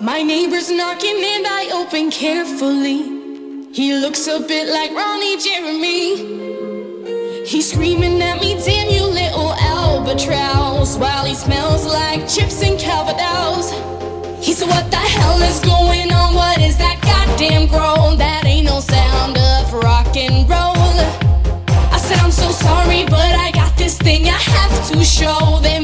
My neighbor's knocking and I open carefully. He looks a bit like Ronnie Jeremy. He's screaming at me, damn you little albatross, while he smells like chips and Calvados. He said, What the hell is going on? What is that goddamn groan? That ain't no sound of rock and roll. I said, I'm so sorry, but I got this thing I have to show. They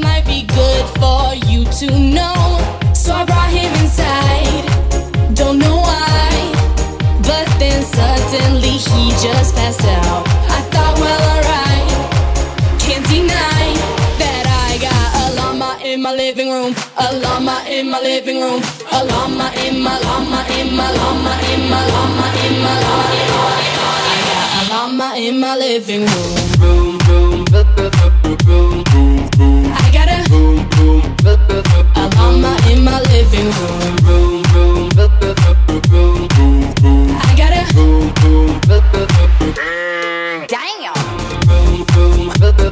room. A llama in my living room. A llama in my llama in my llama in my llama in my llama. I got a llama in my living room. Room, room, room, room, room. I got a room, room, a llama in my living room. Room, room, room, room, room. I got a room, room, Damn. room, room, room,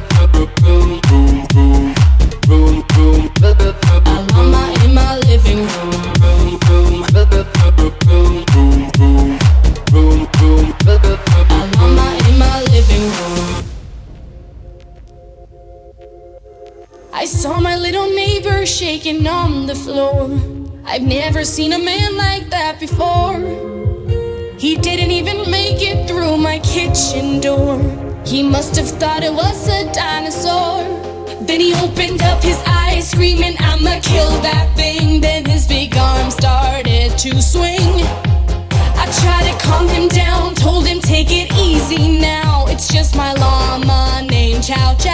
room, room, room, I saw my little neighbor shaking on the floor. I've never seen a man like that before. He didn't even make it through my kitchen door. He must have thought it was a dinosaur. Then he opened up his eyes, screaming, I'ma kill that thing. Then his big arm started to swing. I tried to calm him down, told him, take it easy now. It's just my llama named Chow Chow.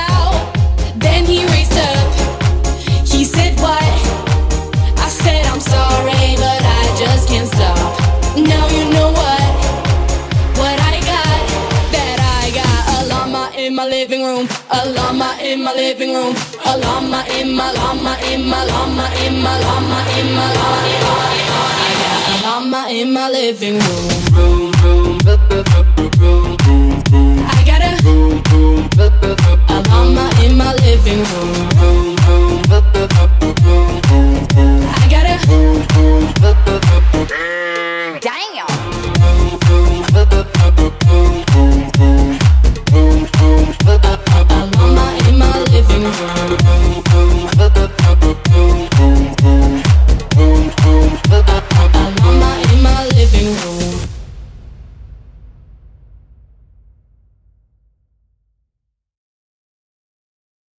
room, a llama in my living room, a llama in my llama in my llama in my llama in my llama. In my living room. Room, room, room, room. I got a room, room, a llama in my living room. I got a room, room. Damn.